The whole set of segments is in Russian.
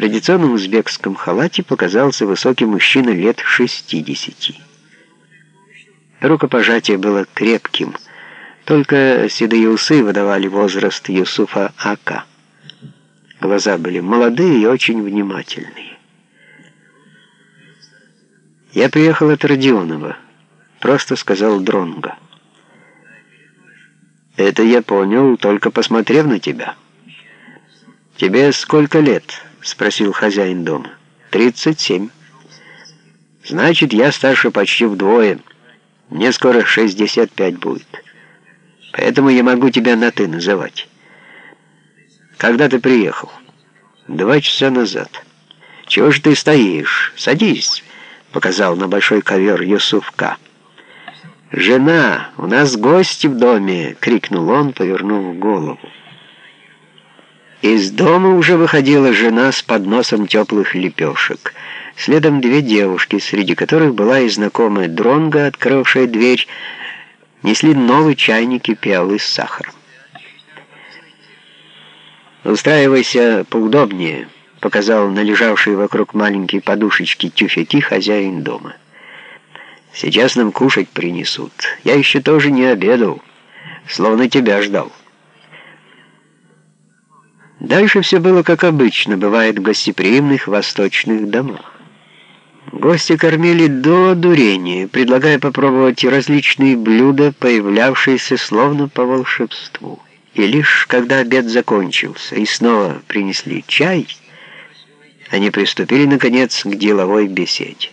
традиционном узбекском халате показался высокий мужчина лет 60. Рукопожатие было крепким, только седые усы выдавали возраст Юсуфа Ака. Глаза были молодые и очень внимательные. «Я приехал от Родионова», — просто сказал Дронго. «Это я понял, только посмотрев на тебя». «Тебе сколько лет?» — спросил хозяин дома. «Тридцать семь». «Значит, я старше почти вдвое. Мне скоро шестьдесят пять будет. Поэтому я могу тебя на «ты» называть». «Когда ты приехал?» «Два часа назад». «Чего же ты стоишь? Садись» показал на большой ковер Юсуфка. «Жена, у нас гости в доме!» — крикнул он, повернув голову. Из дома уже выходила жена с подносом теплых лепешек. Следом две девушки, среди которых была и знакомая Дронга, открывшая дверь, несли новый чайник и пиалы с сахаром. «Устраивайся поудобнее», показал на лежавшие вокруг маленькие подушечки тюфяки хозяин дома. «Сейчас нам кушать принесут. Я еще тоже не обедал, словно тебя ждал». Дальше все было как обычно, бывает в гостеприимных восточных домах. Гости кормили до дурения, предлагая попробовать различные блюда, появлявшиеся словно по волшебству. И лишь когда обед закончился и снова принесли чай, они приступили, наконец, к деловой беседе.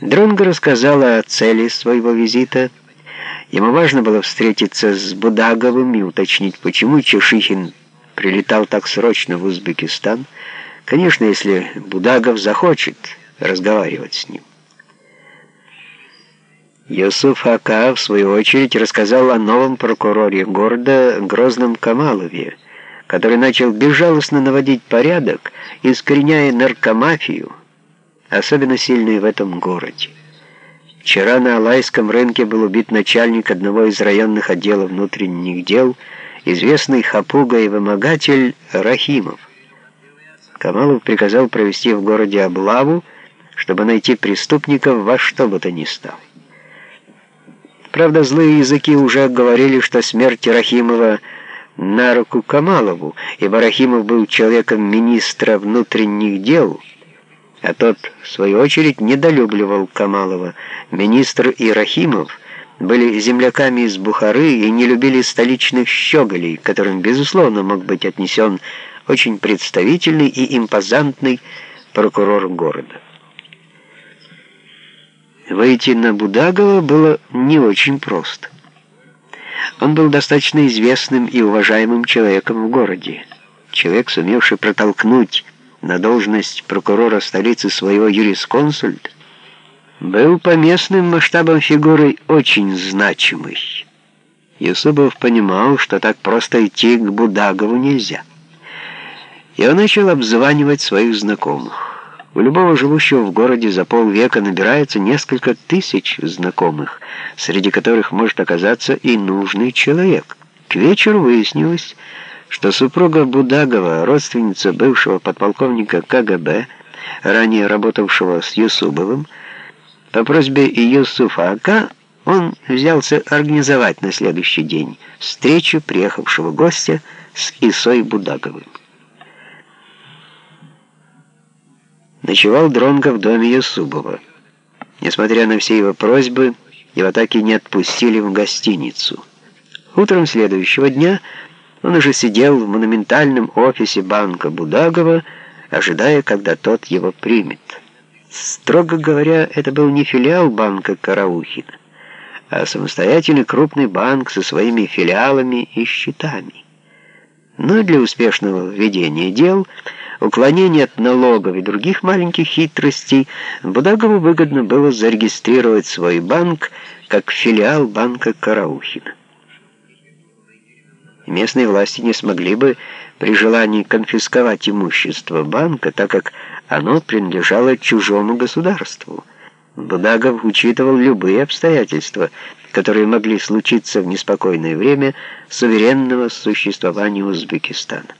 Дронго рассказала о цели своего визита. Ему важно было встретиться с Будаговым и уточнить, почему Чешихин прилетал так срочно в Узбекистан. Конечно, если Будагов захочет разговаривать с ним. Юсуф Ака, в свою очередь, рассказал о новом прокуроре города Грозном Камалове, который начал безжалостно наводить порядок, искореняя наркомафию, особенно сильную в этом городе. Вчера на Алайском рынке был убит начальник одного из районных отделов внутренних дел, известный хапуга и вымогатель Рахимов. Камалов приказал провести в городе облаву, чтобы найти преступников во что бы то ни стало. Правда, злые языки уже говорили, что смерть Рахимова – на руку Камалову, ибо Рахимов был человеком министра внутренних дел, а тот, в свою очередь, недолюбливал Камалова. Министр и Рахимов были земляками из Бухары и не любили столичных щеголей, которым, безусловно, мог быть отнесен очень представительный и импозантный прокурор города. Выйти на Будагова было не очень просто. Он был достаточно известным и уважаемым человеком в городе. Человек, сумевший протолкнуть на должность прокурора столицы своего юрисконсульта, был по местным масштабам фигурой очень значимый. Юсупов понимал, что так просто идти к Будагову нельзя. И он начал обзванивать своих знакомых. У любого живущего в городе за полвека набирается несколько тысяч знакомых, среди которых может оказаться и нужный человек. К вечеру выяснилось, что супруга Будагова, родственница бывшего подполковника КГБ, ранее работавшего с Юсубовым, по просьбе Юсуфа Ака он взялся организовать на следующий день встречу приехавшего гостя с Исой Будаговым. ночевал Дронго в доме Юсубова. Несмотря на все его просьбы, его так и не отпустили в гостиницу. Утром следующего дня он уже сидел в монументальном офисе банка Будагова, ожидая, когда тот его примет. Строго говоря, это был не филиал банка Караухина, а самостоятельный крупный банк со своими филиалами и счетами. Но для успешного ведения дел – уклонение от налогов и других маленьких хитростей, Будагову выгодно было зарегистрировать свой банк как филиал банка Караухина. Местные власти не смогли бы при желании конфисковать имущество банка, так как оно принадлежало чужому государству. Будагов учитывал любые обстоятельства, которые могли случиться в неспокойное время суверенного существования Узбекистана.